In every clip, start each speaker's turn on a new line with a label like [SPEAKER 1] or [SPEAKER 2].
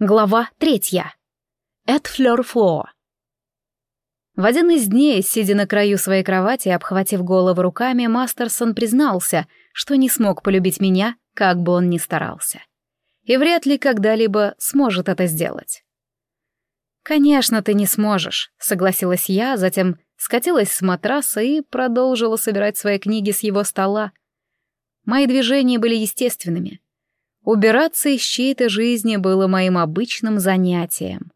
[SPEAKER 1] Глава третья. Эт флёр фло. В один из дней, сидя на краю своей кровати и обхватив голову руками, Мастерсон признался, что не смог полюбить меня, как бы он ни старался. И вряд ли когда-либо сможет это сделать. «Конечно, ты не сможешь», — согласилась я, затем скатилась с матраса и продолжила собирать свои книги с его стола. Мои движения были естественными — Убираться из чьей-то жизни было моим обычным занятием.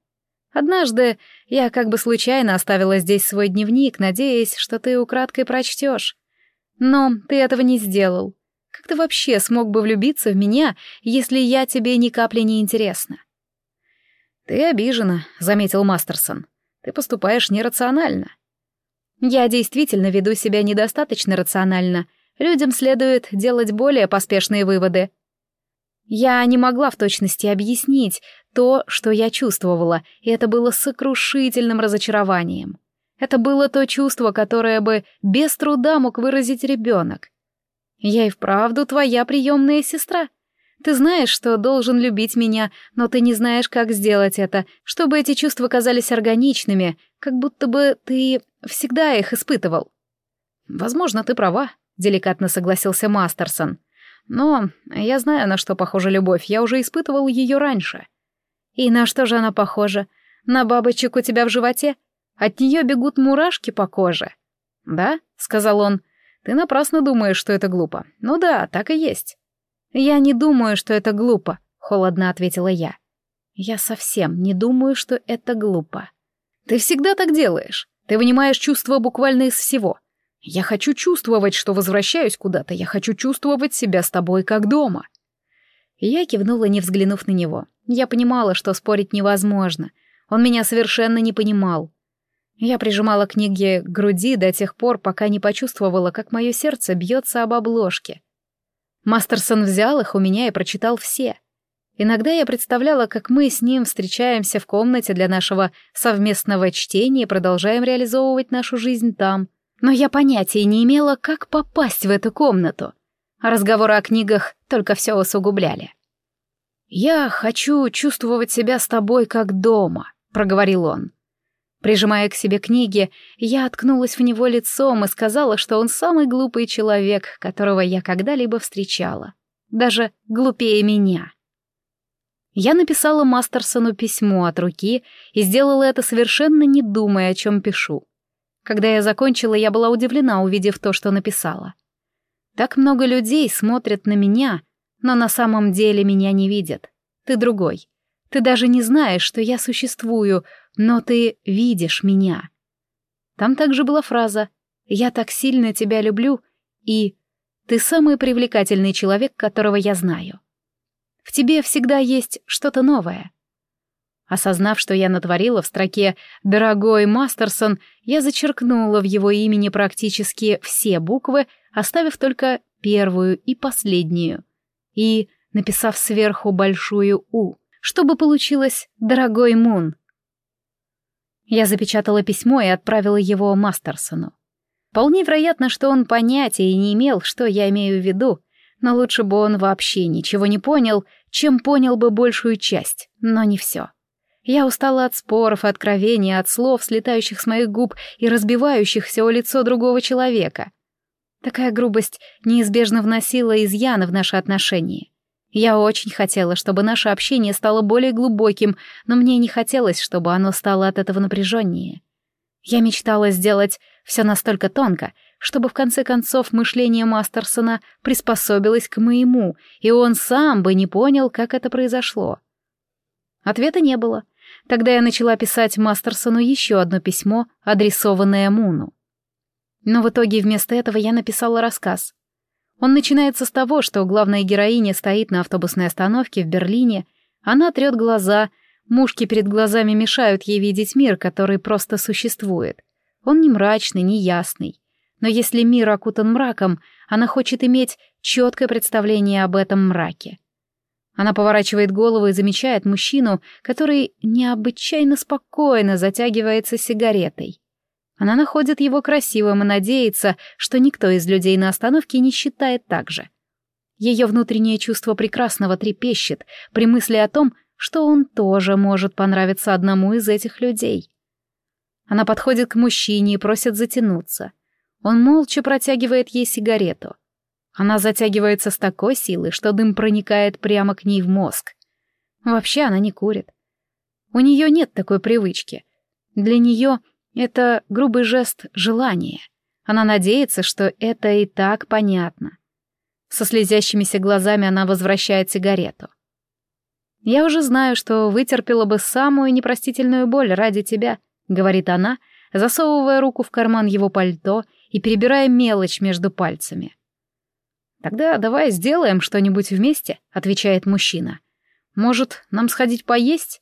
[SPEAKER 1] Однажды я как бы случайно оставила здесь свой дневник, надеясь, что ты украдкой прочтешь. Но ты этого не сделал. Как ты вообще смог бы влюбиться в меня, если я тебе ни капли не интересна? Ты обижена, заметил Мастерсон. Ты поступаешь нерационально. Я действительно веду себя недостаточно рационально. Людям следует делать более поспешные выводы. Я не могла в точности объяснить то, что я чувствовала, и это было сокрушительным разочарованием. Это было то чувство, которое бы без труда мог выразить ребенок. Я и вправду твоя приемная сестра. Ты знаешь, что должен любить меня, но ты не знаешь, как сделать это, чтобы эти чувства казались органичными, как будто бы ты всегда их испытывал. Возможно, ты права, деликатно согласился Мастерсон. Но я знаю, на что похожа любовь, я уже испытывал ее раньше. И на что же она похожа? На бабочек у тебя в животе? От нее бегут мурашки по коже. Да, сказал он, ты напрасно думаешь, что это глупо. Ну да, так и есть. Я не думаю, что это глупо, холодно ответила я. Я совсем не думаю, что это глупо. Ты всегда так делаешь. Ты вынимаешь чувства буквально из всего. Я хочу чувствовать, что возвращаюсь куда-то, я хочу чувствовать себя с тобой как дома. я кивнула, не взглянув на него. Я понимала, что спорить невозможно. Он меня совершенно не понимал. Я прижимала книги к груди до тех пор, пока не почувствовала, как мое сердце бьется об обложке. Мастерсон взял их у меня и прочитал все. Иногда я представляла, как мы с ним встречаемся в комнате для нашего совместного чтения и продолжаем реализовывать нашу жизнь там — но я понятия не имела, как попасть в эту комнату. Разговоры о книгах только все усугубляли. «Я хочу чувствовать себя с тобой как дома», — проговорил он. Прижимая к себе книги, я откнулась в него лицом и сказала, что он самый глупый человек, которого я когда-либо встречала. Даже глупее меня. Я написала Мастерсону письмо от руки и сделала это совершенно не думая, о чем пишу. Когда я закончила, я была удивлена, увидев то, что написала. Так много людей смотрят на меня, но на самом деле меня не видят. Ты другой. Ты даже не знаешь, что я существую, но ты видишь меня. Там также была фраза «Я так сильно тебя люблю» и «Ты самый привлекательный человек, которого я знаю». В тебе всегда есть что-то новое. Осознав, что я натворила в строке «Дорогой Мастерсон», я зачеркнула в его имени практически все буквы, оставив только первую и последнюю. И написав сверху большую «У», чтобы получилось «Дорогой Мун». Я запечатала письмо и отправила его Мастерсону. Вполне вероятно, что он понятия не имел, что я имею в виду, но лучше бы он вообще ничего не понял, чем понял бы большую часть, но не все. Я устала от споров откровений, от слов, слетающих с моих губ и разбивающихся о лицо другого человека. Такая грубость неизбежно вносила изъяны в наши отношения. Я очень хотела, чтобы наше общение стало более глубоким, но мне не хотелось, чтобы оно стало от этого напряженнее. Я мечтала сделать все настолько тонко, чтобы в конце концов мышление Мастерсона приспособилось к моему, и он сам бы не понял, как это произошло. Ответа не было. Тогда я начала писать Мастерсону еще одно письмо, адресованное Муну. Но в итоге вместо этого я написала рассказ. Он начинается с того, что главная героиня стоит на автобусной остановке в Берлине, она трет глаза, мушки перед глазами мешают ей видеть мир, который просто существует. Он не мрачный, не ясный. Но если мир окутан мраком, она хочет иметь четкое представление об этом мраке. Она поворачивает голову и замечает мужчину, который необычайно спокойно затягивается сигаретой. Она находит его красивым и надеется, что никто из людей на остановке не считает так же. Ее внутреннее чувство прекрасного трепещет при мысли о том, что он тоже может понравиться одному из этих людей. Она подходит к мужчине и просит затянуться. Он молча протягивает ей сигарету. Она затягивается с такой силой, что дым проникает прямо к ней в мозг. Вообще она не курит. У нее нет такой привычки. Для нее это грубый жест желания. Она надеется, что это и так понятно. Со слезящимися глазами она возвращает сигарету. «Я уже знаю, что вытерпела бы самую непростительную боль ради тебя», — говорит она, засовывая руку в карман его пальто и перебирая мелочь между пальцами. «Тогда давай сделаем что-нибудь вместе», — отвечает мужчина. «Может, нам сходить поесть?»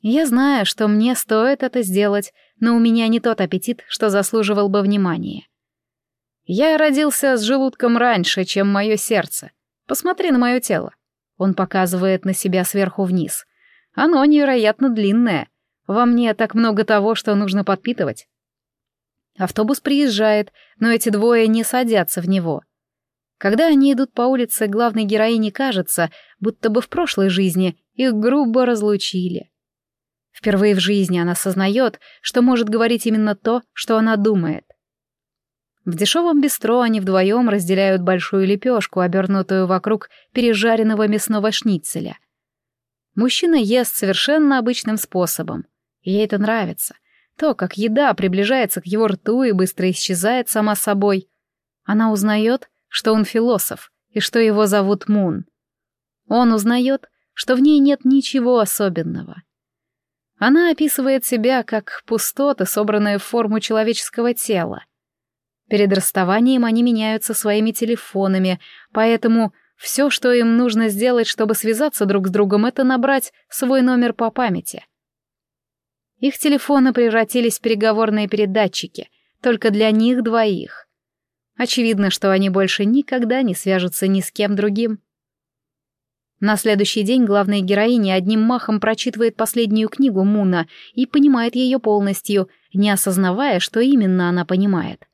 [SPEAKER 1] Я знаю, что мне стоит это сделать, но у меня не тот аппетит, что заслуживал бы внимания. Я родился с желудком раньше, чем мое сердце. Посмотри на мое тело. Он показывает на себя сверху вниз. Оно невероятно длинное. Во мне так много того, что нужно подпитывать. Автобус приезжает, но эти двое не садятся в него. Когда они идут по улице, главной героине кажется, будто бы в прошлой жизни их грубо разлучили. Впервые в жизни она осознает, что может говорить именно то, что она думает. В дешевом бистро они вдвоем разделяют большую лепешку, обернутую вокруг пережаренного мясного шницеля. Мужчина ест совершенно обычным способом. Ей это нравится. То, как еда приближается к его рту и быстро исчезает сама собой. Она узнает, что он философ и что его зовут Мун. Он узнает, что в ней нет ничего особенного. Она описывает себя как пустоты, собранные в форму человеческого тела. Перед расставанием они меняются своими телефонами, поэтому все, что им нужно сделать, чтобы связаться друг с другом, это набрать свой номер по памяти. Их телефоны превратились в переговорные передатчики, только для них двоих. Очевидно, что они больше никогда не свяжутся ни с кем другим. На следующий день главная героиня одним махом прочитывает последнюю книгу Муна и понимает ее полностью, не осознавая, что именно она понимает.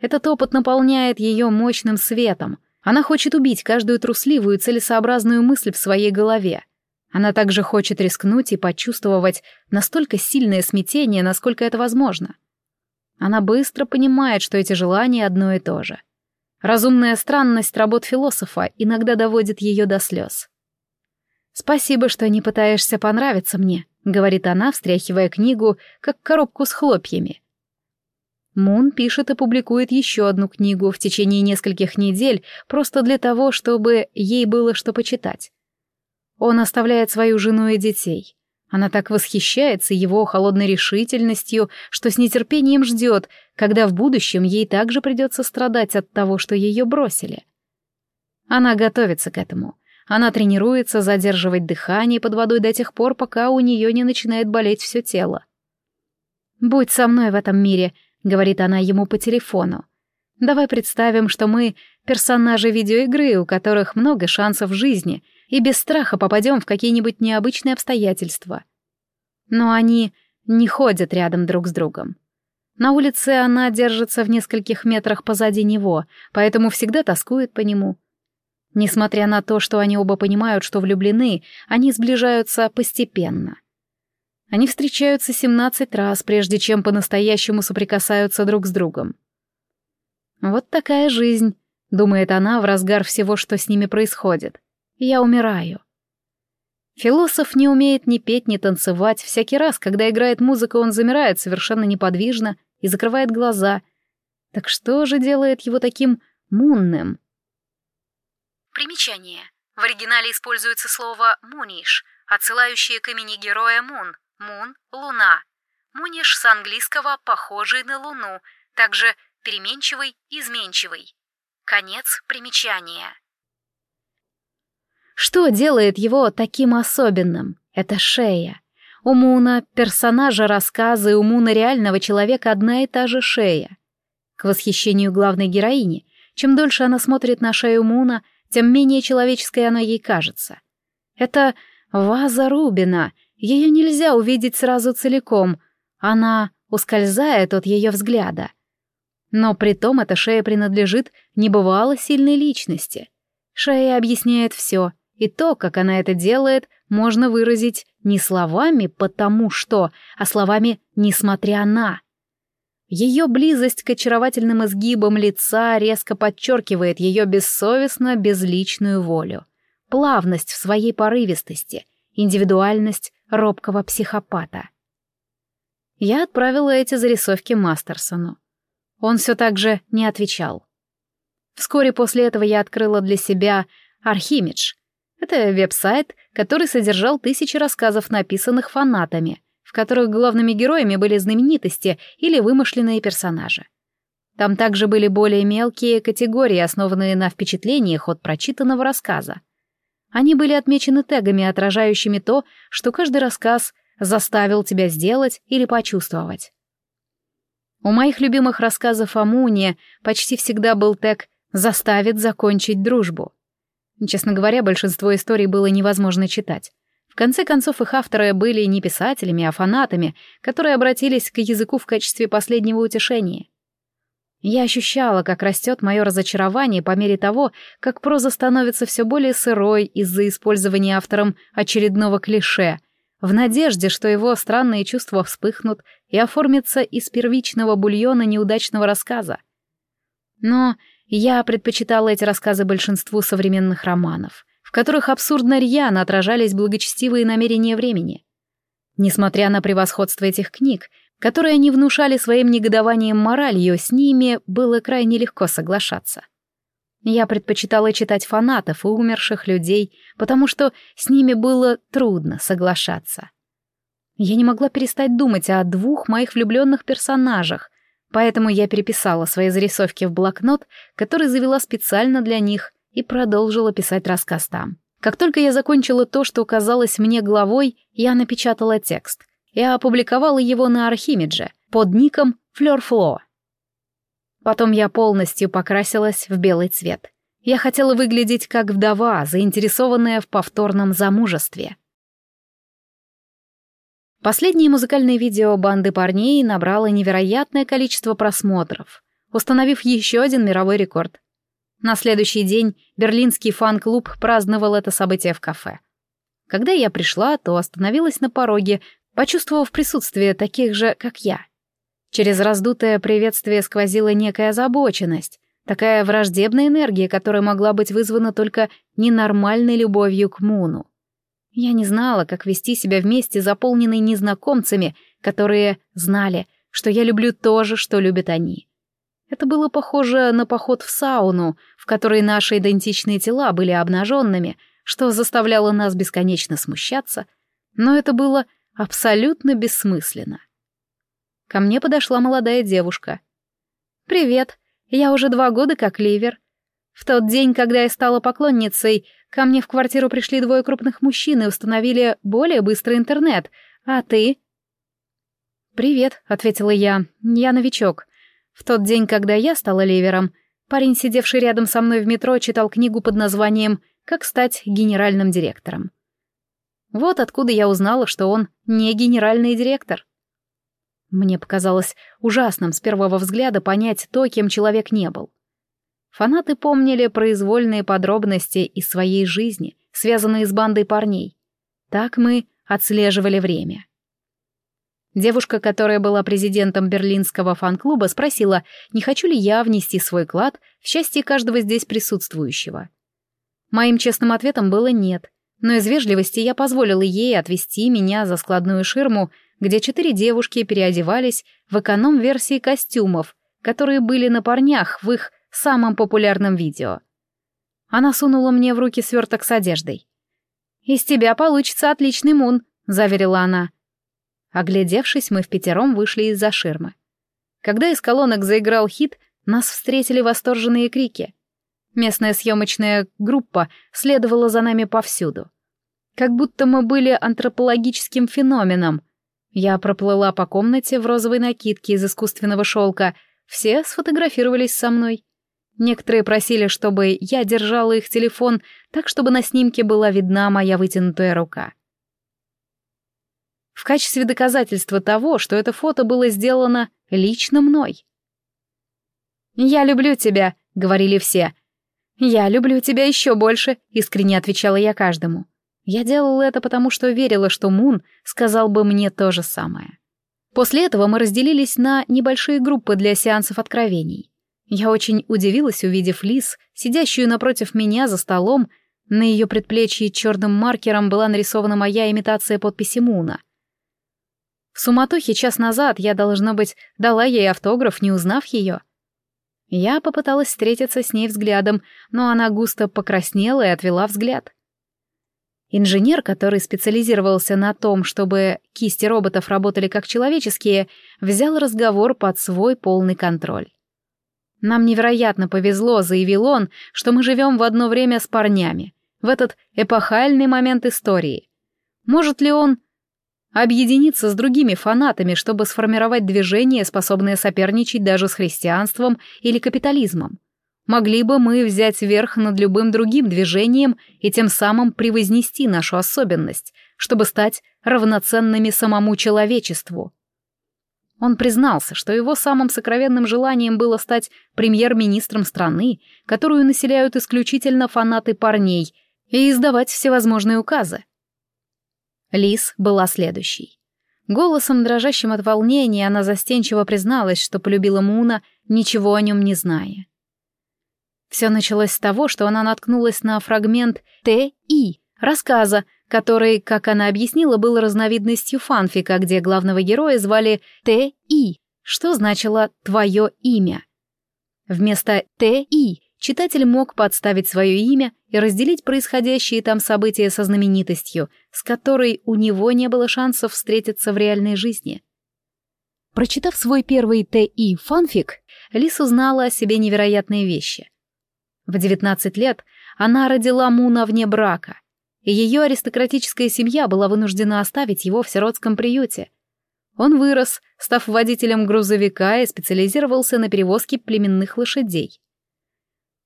[SPEAKER 1] Этот опыт наполняет ее мощным светом. Она хочет убить каждую трусливую целесообразную мысль в своей голове. Она также хочет рискнуть и почувствовать настолько сильное смятение, насколько это возможно. Она быстро понимает, что эти желания одно и то же. Разумная странность работ философа иногда доводит ее до слез. «Спасибо, что не пытаешься понравиться мне», — говорит она, встряхивая книгу, как коробку с хлопьями. Мун пишет и публикует еще одну книгу в течение нескольких недель, просто для того, чтобы ей было что почитать. Он оставляет свою жену и детей. Она так восхищается его холодной решительностью, что с нетерпением ждет, когда в будущем ей также придется страдать от того, что ее бросили. Она готовится к этому. Она тренируется задерживать дыхание под водой до тех пор, пока у нее не начинает болеть все тело. «Будь со мной в этом мире», — говорит она ему по телефону. «Давай представим, что мы персонажи видеоигры, у которых много шансов в жизни, и без страха попадем в какие-нибудь необычные обстоятельства. Но они не ходят рядом друг с другом. На улице она держится в нескольких метрах позади него, поэтому всегда тоскует по нему. Несмотря на то, что они оба понимают, что влюблены, они сближаются постепенно. Они встречаются 17 раз, прежде чем по-настоящему соприкасаются друг с другом. «Вот такая жизнь», — думает она в разгар всего, что с ними происходит. «Я умираю». Философ не умеет ни петь, ни танцевать. Всякий раз, когда играет музыка, он замирает совершенно неподвижно и закрывает глаза. Так что же делает его таким мунным?
[SPEAKER 2] Примечание. В оригинале используется слово «муниш», отсылающее к имени героя Мун, Мун — Луна. Муниш с английского «похожий на Луну», также переменчивый, изменчивый. Конец примечания.
[SPEAKER 1] Что делает его таким особенным? Это шея. У Муна персонажа рассказа и у Муна реального человека одна и та же шея. К восхищению главной героини, чем дольше она смотрит на шею Муна, тем менее человеческой она ей кажется. Это ваза Рубина, ее нельзя увидеть сразу целиком, она ускользает от ее взгляда. Но при том эта шея принадлежит небывало сильной личности. Шея объясняет все, и то, как она это делает, можно выразить не словами «потому что», а словами «несмотря на». Ее близость к очаровательным изгибам лица резко подчеркивает ее бессовестно безличную волю, плавность в своей порывистости, индивидуальность робкого психопата. Я отправила эти зарисовки Мастерсону. Он все так же не отвечал. Вскоре после этого я открыла для себя Архимидж. Это веб-сайт, который содержал тысячи рассказов, написанных фанатами, в которых главными героями были знаменитости или вымышленные персонажи. Там также были более мелкие категории, основанные на впечатлениях от прочитанного рассказа. Они были отмечены тегами, отражающими то, что каждый рассказ заставил тебя сделать или почувствовать. У моих любимых рассказов о Муне почти всегда был тег «заставит закончить дружбу». Честно говоря, большинство историй было невозможно читать. В конце концов, их авторы были не писателями, а фанатами, которые обратились к языку в качестве последнего утешения. Я ощущала, как растет мое разочарование по мере того, как проза становится все более сырой из-за использования автором очередного клише, в надежде, что его странные чувства вспыхнут и оформятся из первичного бульона неудачного рассказа. Но я предпочитала эти рассказы большинству современных романов, в которых абсурдно рьяно отражались благочестивые намерения времени. Несмотря на превосходство этих книг, которые они внушали своим негодованием моралью, с ними было крайне легко соглашаться. Я предпочитала читать фанатов и умерших людей, потому что с ними было трудно соглашаться. Я не могла перестать думать о двух моих влюбленных персонажах, поэтому я переписала свои зарисовки в блокнот, который завела специально для них, и продолжила писать рассказ там. Как только я закончила то, что казалось мне главой, я напечатала текст и опубликовала его на Архимедже под ником Флёрфло. Потом я полностью покрасилась в белый цвет. Я хотела выглядеть как вдова, заинтересованная в повторном замужестве. Последнее музыкальное видео банды парней набрало невероятное количество просмотров, установив еще один мировой рекорд. На следующий день берлинский фан-клуб праздновал это событие в кафе. Когда я пришла, то остановилась на пороге, почувствовав присутствие таких же, как я. Через раздутое приветствие сквозила некая озабоченность, такая враждебная энергия, которая могла быть вызвана только ненормальной любовью к Муну. Я не знала, как вести себя вместе, заполненной незнакомцами, которые знали, что я люблю то же, что любят они. Это было похоже на поход в сауну, в которой наши идентичные тела были обнаженными, что заставляло нас бесконечно смущаться, но это было абсолютно бессмысленно. Ко мне подошла молодая девушка. «Привет, я уже два года как ливер. В тот день, когда я стала поклонницей, ко мне в квартиру пришли двое крупных мужчин и установили более быстрый интернет. А ты?» «Привет», — ответила я, — «я новичок. В тот день, когда я стала ливером, парень, сидевший рядом со мной в метро, читал книгу под названием «Как стать генеральным директором». Вот откуда я узнала, что он не генеральный директор. Мне показалось ужасным с первого взгляда понять то, кем человек не был. Фанаты помнили произвольные подробности из своей жизни, связанные с бандой парней. Так мы отслеживали время. Девушка, которая была президентом берлинского фан-клуба, спросила, не хочу ли я внести свой клад в счастье каждого здесь присутствующего. Моим честным ответом было «нет», но из вежливости я позволила ей отвести меня за складную ширму, где четыре девушки переодевались в эконом-версии костюмов, которые были на парнях в их самом популярном видео. Она сунула мне в руки сверток с одеждой. «Из тебя получится отличный мун», — заверила она. Оглядевшись, мы в пятером вышли из-за ширмы. Когда из колонок заиграл хит, нас встретили восторженные крики. Местная съемочная группа следовала за нами повсюду. Как будто мы были антропологическим феноменом. Я проплыла по комнате в розовой накидке из искусственного шелка. Все сфотографировались со мной. Некоторые просили, чтобы я держала их телефон так, чтобы на снимке была видна моя вытянутая рука в качестве доказательства того, что это фото было сделано лично мной. «Я люблю тебя», — говорили все. «Я люблю тебя еще больше», — искренне отвечала я каждому. Я делала это потому, что верила, что Мун сказал бы мне то же самое. После этого мы разделились на небольшие группы для сеансов откровений. Я очень удивилась, увидев Лис, сидящую напротив меня за столом, на ее предплечье черным маркером была нарисована моя имитация подписи Муна. В суматохе час назад я, должно быть, дала ей автограф, не узнав ее. Я попыталась встретиться с ней взглядом, но она густо покраснела и отвела взгляд. Инженер, который специализировался на том, чтобы кисти роботов работали как человеческие, взял разговор под свой полный контроль. «Нам невероятно повезло», — заявил он, — «что мы живем в одно время с парнями, в этот эпохальный момент истории. Может ли он объединиться с другими фанатами, чтобы сформировать движение, способное соперничать даже с христианством или капитализмом. Могли бы мы взять верх над любым другим движением и тем самым превознести нашу особенность, чтобы стать равноценными самому человечеству. Он признался, что его самым сокровенным желанием было стать премьер-министром страны, которую населяют исключительно фанаты парней, и издавать всевозможные указы. Лис была следующей. Голосом, дрожащим от волнения, она застенчиво призналась, что полюбила Муна, ничего о нем не зная. Все началось с того, что она наткнулась на фрагмент Т.И. рассказа, который, как она объяснила, был разновидностью фанфика, где главного героя звали Т.И., что значило «твое имя». Вместо Т.И. читатель мог подставить свое имя и разделить происходящие там события со знаменитостью, с которой у него не было шансов встретиться в реальной жизни. Прочитав свой первый Т.И. фанфик, Лис узнала о себе невероятные вещи. В 19 лет она родила Муна вне брака, и ее аристократическая семья была вынуждена оставить его в сиротском приюте. Он вырос, став водителем грузовика и специализировался на перевозке племенных лошадей.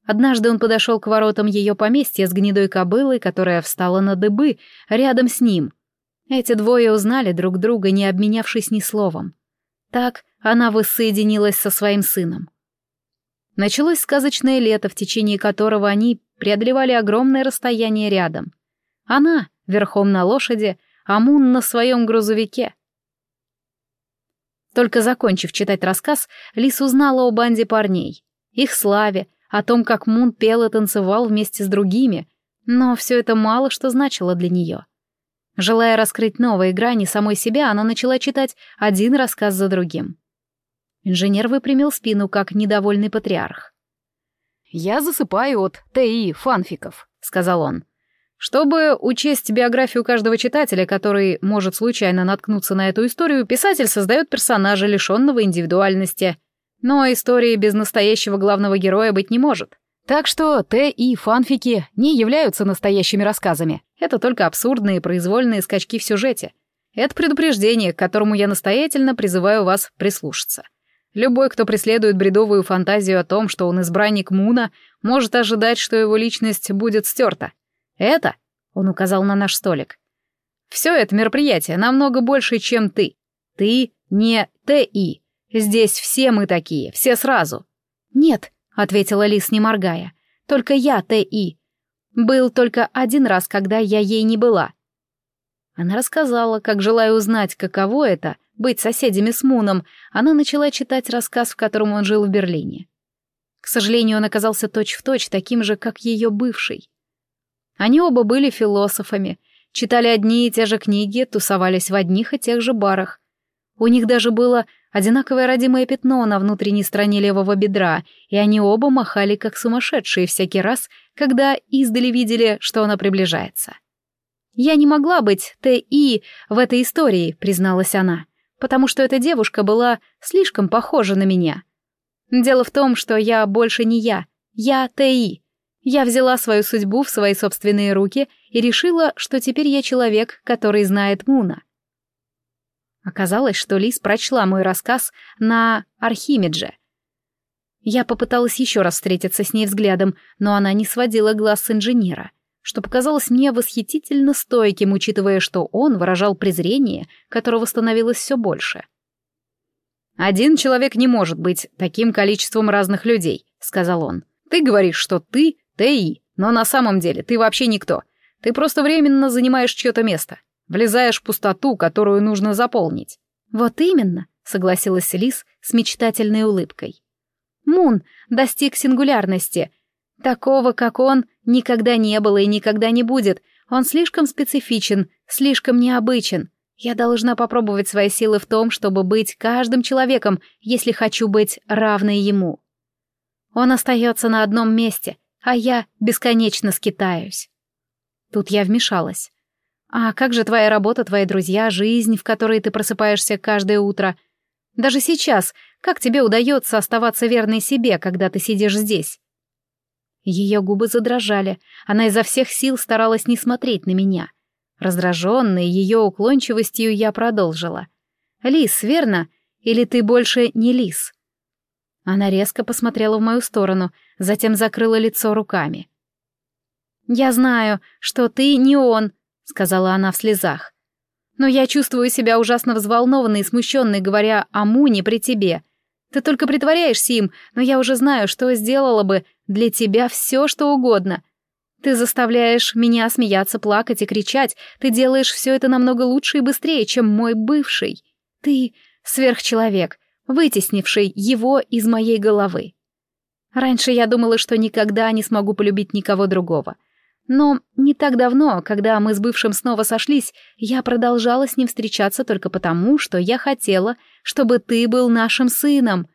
[SPEAKER 1] Однажды он подошел к воротам ее поместья с гнедой кобылой, которая встала на дыбы рядом с ним. Эти двое узнали друг друга, не обменявшись ни словом. Так она воссоединилась со своим сыном. Началось сказочное лето, в течение которого они преодолевали огромное расстояние рядом. Она верхом на лошади, а Мун на своем грузовике. Только закончив читать рассказ, Лис узнала о банде парней, их славе, о том, как Мун пел и танцевал вместе с другими, но все это мало что значило для нее. Желая раскрыть новые грани самой себя, она начала читать один рассказ за другим. Инженер выпрямил спину, как недовольный патриарх. «Я засыпаю от ТИ фанфиков», — сказал он. Чтобы учесть биографию каждого читателя, который может случайно наткнуться на эту историю, писатель создает персонажа, лишенного индивидуальности. Но истории без настоящего главного героя быть не может. Так что Т и фанфики не являются настоящими рассказами. Это только абсурдные произвольные скачки в сюжете. Это предупреждение, к которому я настоятельно призываю вас прислушаться. Любой, кто преследует бредовую фантазию о том, что он избранник Муна, может ожидать, что его личность будет стерта. Это, он указал на наш столик. Все это мероприятие намного больше, чем ты. Ты не Т.И. Здесь все мы такие, все сразу. Нет, ответила Лис, не моргая. Только я Т.И. Был только один раз, когда я ей не была. Она рассказала, как, желая узнать, каково это — быть соседями с Муном, она начала читать рассказ, в котором он жил в Берлине. К сожалению, он оказался точь-в-точь точь таким же, как ее бывший. Они оба были философами, читали одни и те же книги, тусовались в одних и тех же барах. У них даже было одинаковое родимое пятно на внутренней стороне левого бедра, и они оба махали как сумасшедшие всякий раз, когда издали видели, что она приближается. «Я не могла быть Т.И. в этой истории», — призналась она, «потому что эта девушка была слишком похожа на меня. Дело в том, что я больше не я, я Т.И. Я взяла свою судьбу в свои собственные руки и решила, что теперь я человек, который знает Муна. Оказалось, что Лис прочла мой рассказ на Архимедже. Я попыталась еще раз встретиться с ней взглядом, но она не сводила глаз с инженера, что показалось мне восхитительно стойким, учитывая, что он выражал презрение, которого становилось все больше. «Один человек не может быть таким количеством разных людей», — сказал он. «Ты говоришь, что ты — Ты, но на самом деле ты вообще никто. Ты просто временно занимаешь чье-то место. Влезаешь в пустоту, которую нужно заполнить.
[SPEAKER 2] Вот именно, согласилась Лис с мечтательной улыбкой. Мун достиг сингулярности. Такого, как он, никогда не было и никогда не будет. Он слишком специфичен, слишком необычен. Я должна попробовать свои силы в том, чтобы быть каждым человеком, если хочу быть равной ему. Он остается на одном месте, а я бесконечно скитаюсь. Тут я вмешалась. А как же твоя работа, твои друзья, жизнь, в которой ты просыпаешься каждое утро? Даже сейчас, как тебе удается оставаться верной себе, когда ты сидишь здесь? Ее губы задрожали, она изо всех сил старалась не смотреть на меня. Раздраженной ее уклончивостью я продолжила. «Лис, верно? Или ты больше не лис?» Она резко посмотрела в мою сторону, затем закрыла лицо руками. «Я знаю, что ты не он», — сказала она в слезах. «Но я чувствую себя ужасно взволнованной и смущенной, говоря о Муне при тебе. Ты только притворяешься им, но я уже знаю, что сделала бы для тебя все, что угодно. Ты заставляешь меня смеяться, плакать и кричать. Ты делаешь все это намного лучше и быстрее, чем мой бывший. Ты сверхчеловек, вытеснивший его из моей головы. Раньше я думала, что никогда не смогу полюбить никого другого. Но не так давно, когда мы с бывшим снова сошлись, я продолжала с ним встречаться только потому, что я хотела, чтобы ты был нашим сыном,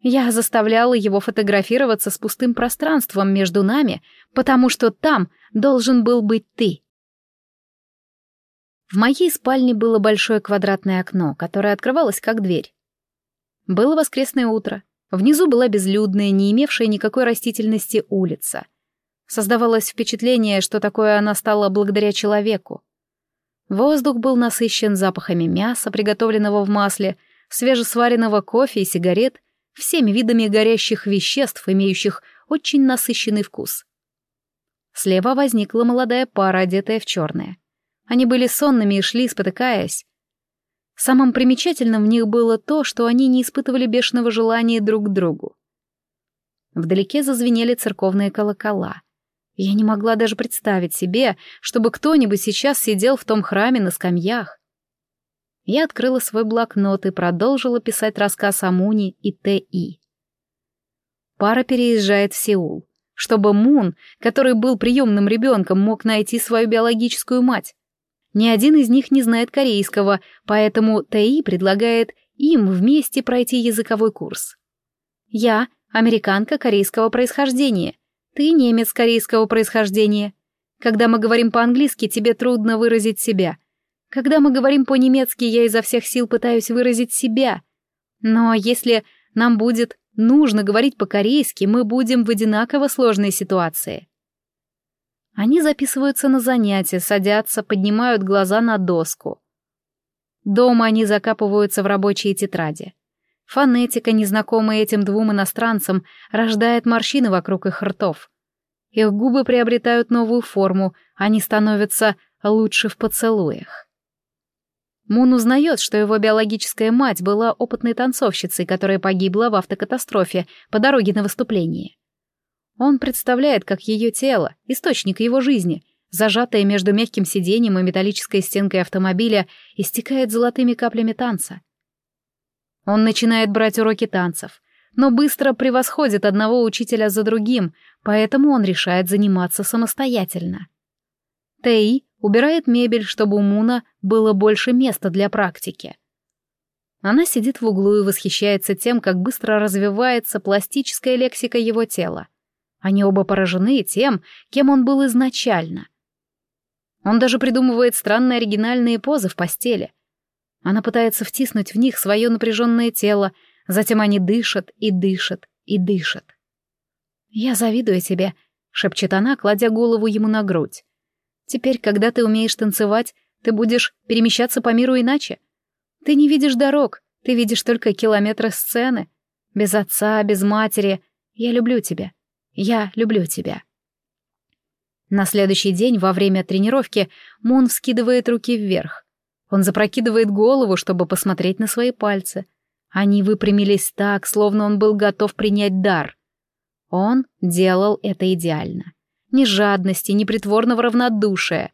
[SPEAKER 2] я заставляла его фотографироваться с пустым пространством между нами, потому что там должен был быть ты. В моей спальне было большое квадратное окно, которое открывалось как дверь. Было воскресное утро. Внизу была безлюдная, не имевшая никакой растительности улица. Создавалось впечатление, что такое она стала благодаря человеку. Воздух был насыщен запахами мяса, приготовленного в масле, свежесваренного кофе и сигарет — всеми видами горящих веществ, имеющих очень насыщенный вкус. Слева возникла молодая пара, одетая в черное. Они были сонными и шли, спотыкаясь. Самым примечательным в них было то, что они не испытывали бешеного желания друг к другу. Вдалеке зазвенели церковные колокола. Я не могла даже представить себе, чтобы кто-нибудь сейчас сидел в том храме на скамьях. Я открыла свой блокнот и продолжила писать рассказ о Муне и Т.И. Пара переезжает в Сеул, чтобы Мун, который был приемным ребенком, мог найти свою биологическую мать. Ни один из них не знает корейского, поэтому Т.И. предлагает им вместе пройти языковой курс. Я — американка корейского происхождения, ты — немец корейского происхождения. Когда мы говорим по-английски, тебе трудно выразить себя — когда мы говорим по-немецки, я изо всех сил пытаюсь выразить себя. Но если нам будет нужно говорить по-корейски, мы будем в одинаково сложной ситуации. Они записываются на занятия, садятся, поднимают глаза на доску. Дома они закапываются в рабочие тетради. Фонетика, незнакомая этим двум иностранцам, рождает морщины вокруг их ртов. Их губы приобретают новую форму, они становятся лучше в поцелуях. Мун узнает, что его биологическая мать была опытной танцовщицей, которая погибла в автокатастрофе по дороге на выступление. Он представляет, как ее тело, источник его жизни, зажатое между мягким сиденьем и металлической стенкой автомобиля, истекает золотыми каплями танца. Он начинает брать уроки танцев, но быстро превосходит одного учителя за другим, поэтому он решает заниматься самостоятельно. Тей убирает мебель, чтобы у Муна было больше места для практики. Она сидит в углу и восхищается тем, как быстро развивается пластическая лексика его тела. Они оба поражены тем, кем он был изначально. Он даже придумывает странные оригинальные позы в постели. Она пытается втиснуть в них свое напряженное тело, затем они дышат и дышат и дышат. «Я завидую тебе», — шепчет она, кладя голову ему на грудь. Теперь, когда ты умеешь танцевать, ты будешь перемещаться по миру иначе. Ты не видишь дорог, ты видишь только километры сцены. Без отца, без матери. Я люблю тебя. Я люблю тебя. На следующий день во время тренировки Мун вскидывает руки вверх. Он запрокидывает голову, чтобы посмотреть на свои пальцы. Они выпрямились так, словно он был готов принять дар. Он делал это идеально.
[SPEAKER 1] Ни жадности, ни притворного равнодушия.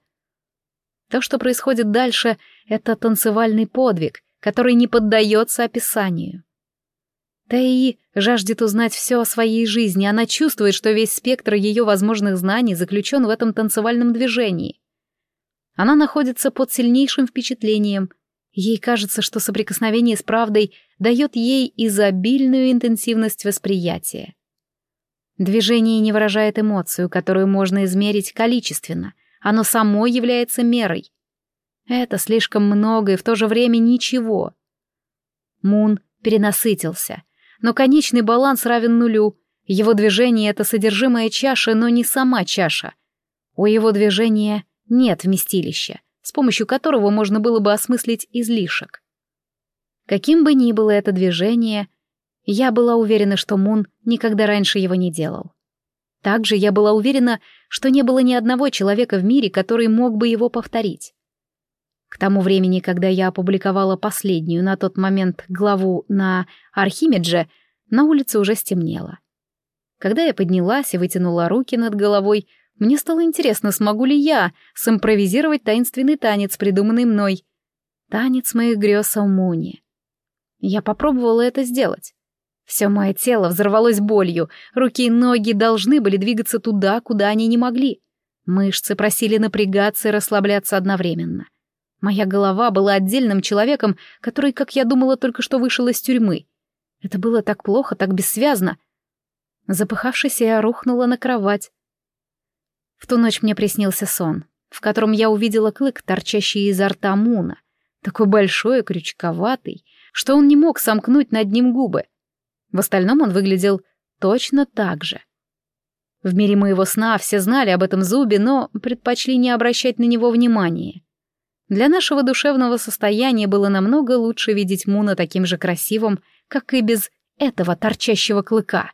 [SPEAKER 1] То, что происходит дальше, это танцевальный подвиг, который не поддается описанию. Таи жаждет узнать все о своей жизни, она чувствует, что весь спектр ее возможных знаний заключен в этом танцевальном движении. Она находится под сильнейшим впечатлением. Ей кажется, что соприкосновение с правдой дает ей изобильную интенсивность восприятия. Движение не выражает эмоцию, которую можно измерить количественно. Оно само является мерой. Это слишком много и в то же время ничего. Мун перенасытился, но конечный баланс равен нулю. Его движение — это содержимое чаши, но не сама чаша. У его движения нет вместилища, с помощью которого можно было бы осмыслить излишек. Каким бы ни было это движение, я была уверена, что Мун никогда раньше его не делал. Также я была уверена, что не было ни одного человека в мире, который мог бы его повторить. К тому времени, когда я опубликовала последнюю на тот момент главу на Архимедже, на улице уже стемнело. Когда я поднялась и вытянула руки над головой, мне стало интересно, смогу ли я симпровизировать таинственный танец, придуманный мной. Танец моих грез о Муне. Я попробовала это сделать. Все мое тело взорвалось болью, руки и ноги должны были двигаться туда, куда они не могли. Мышцы просили напрягаться и расслабляться одновременно. Моя голова была отдельным человеком, который, как я думала, только что вышел из тюрьмы. Это было так плохо, так бессвязно. Запыхавшись, я рухнула на кровать. В ту ночь мне приснился сон, в котором я увидела клык, торчащий изо рта Муна, такой большой и крючковатый, что он не мог сомкнуть над ним губы. В остальном он выглядел точно так же. В мире моего сна все знали об этом зубе, но предпочли не обращать на него внимания. Для нашего душевного состояния было намного лучше видеть Муна таким же красивым, как и без этого торчащего клыка.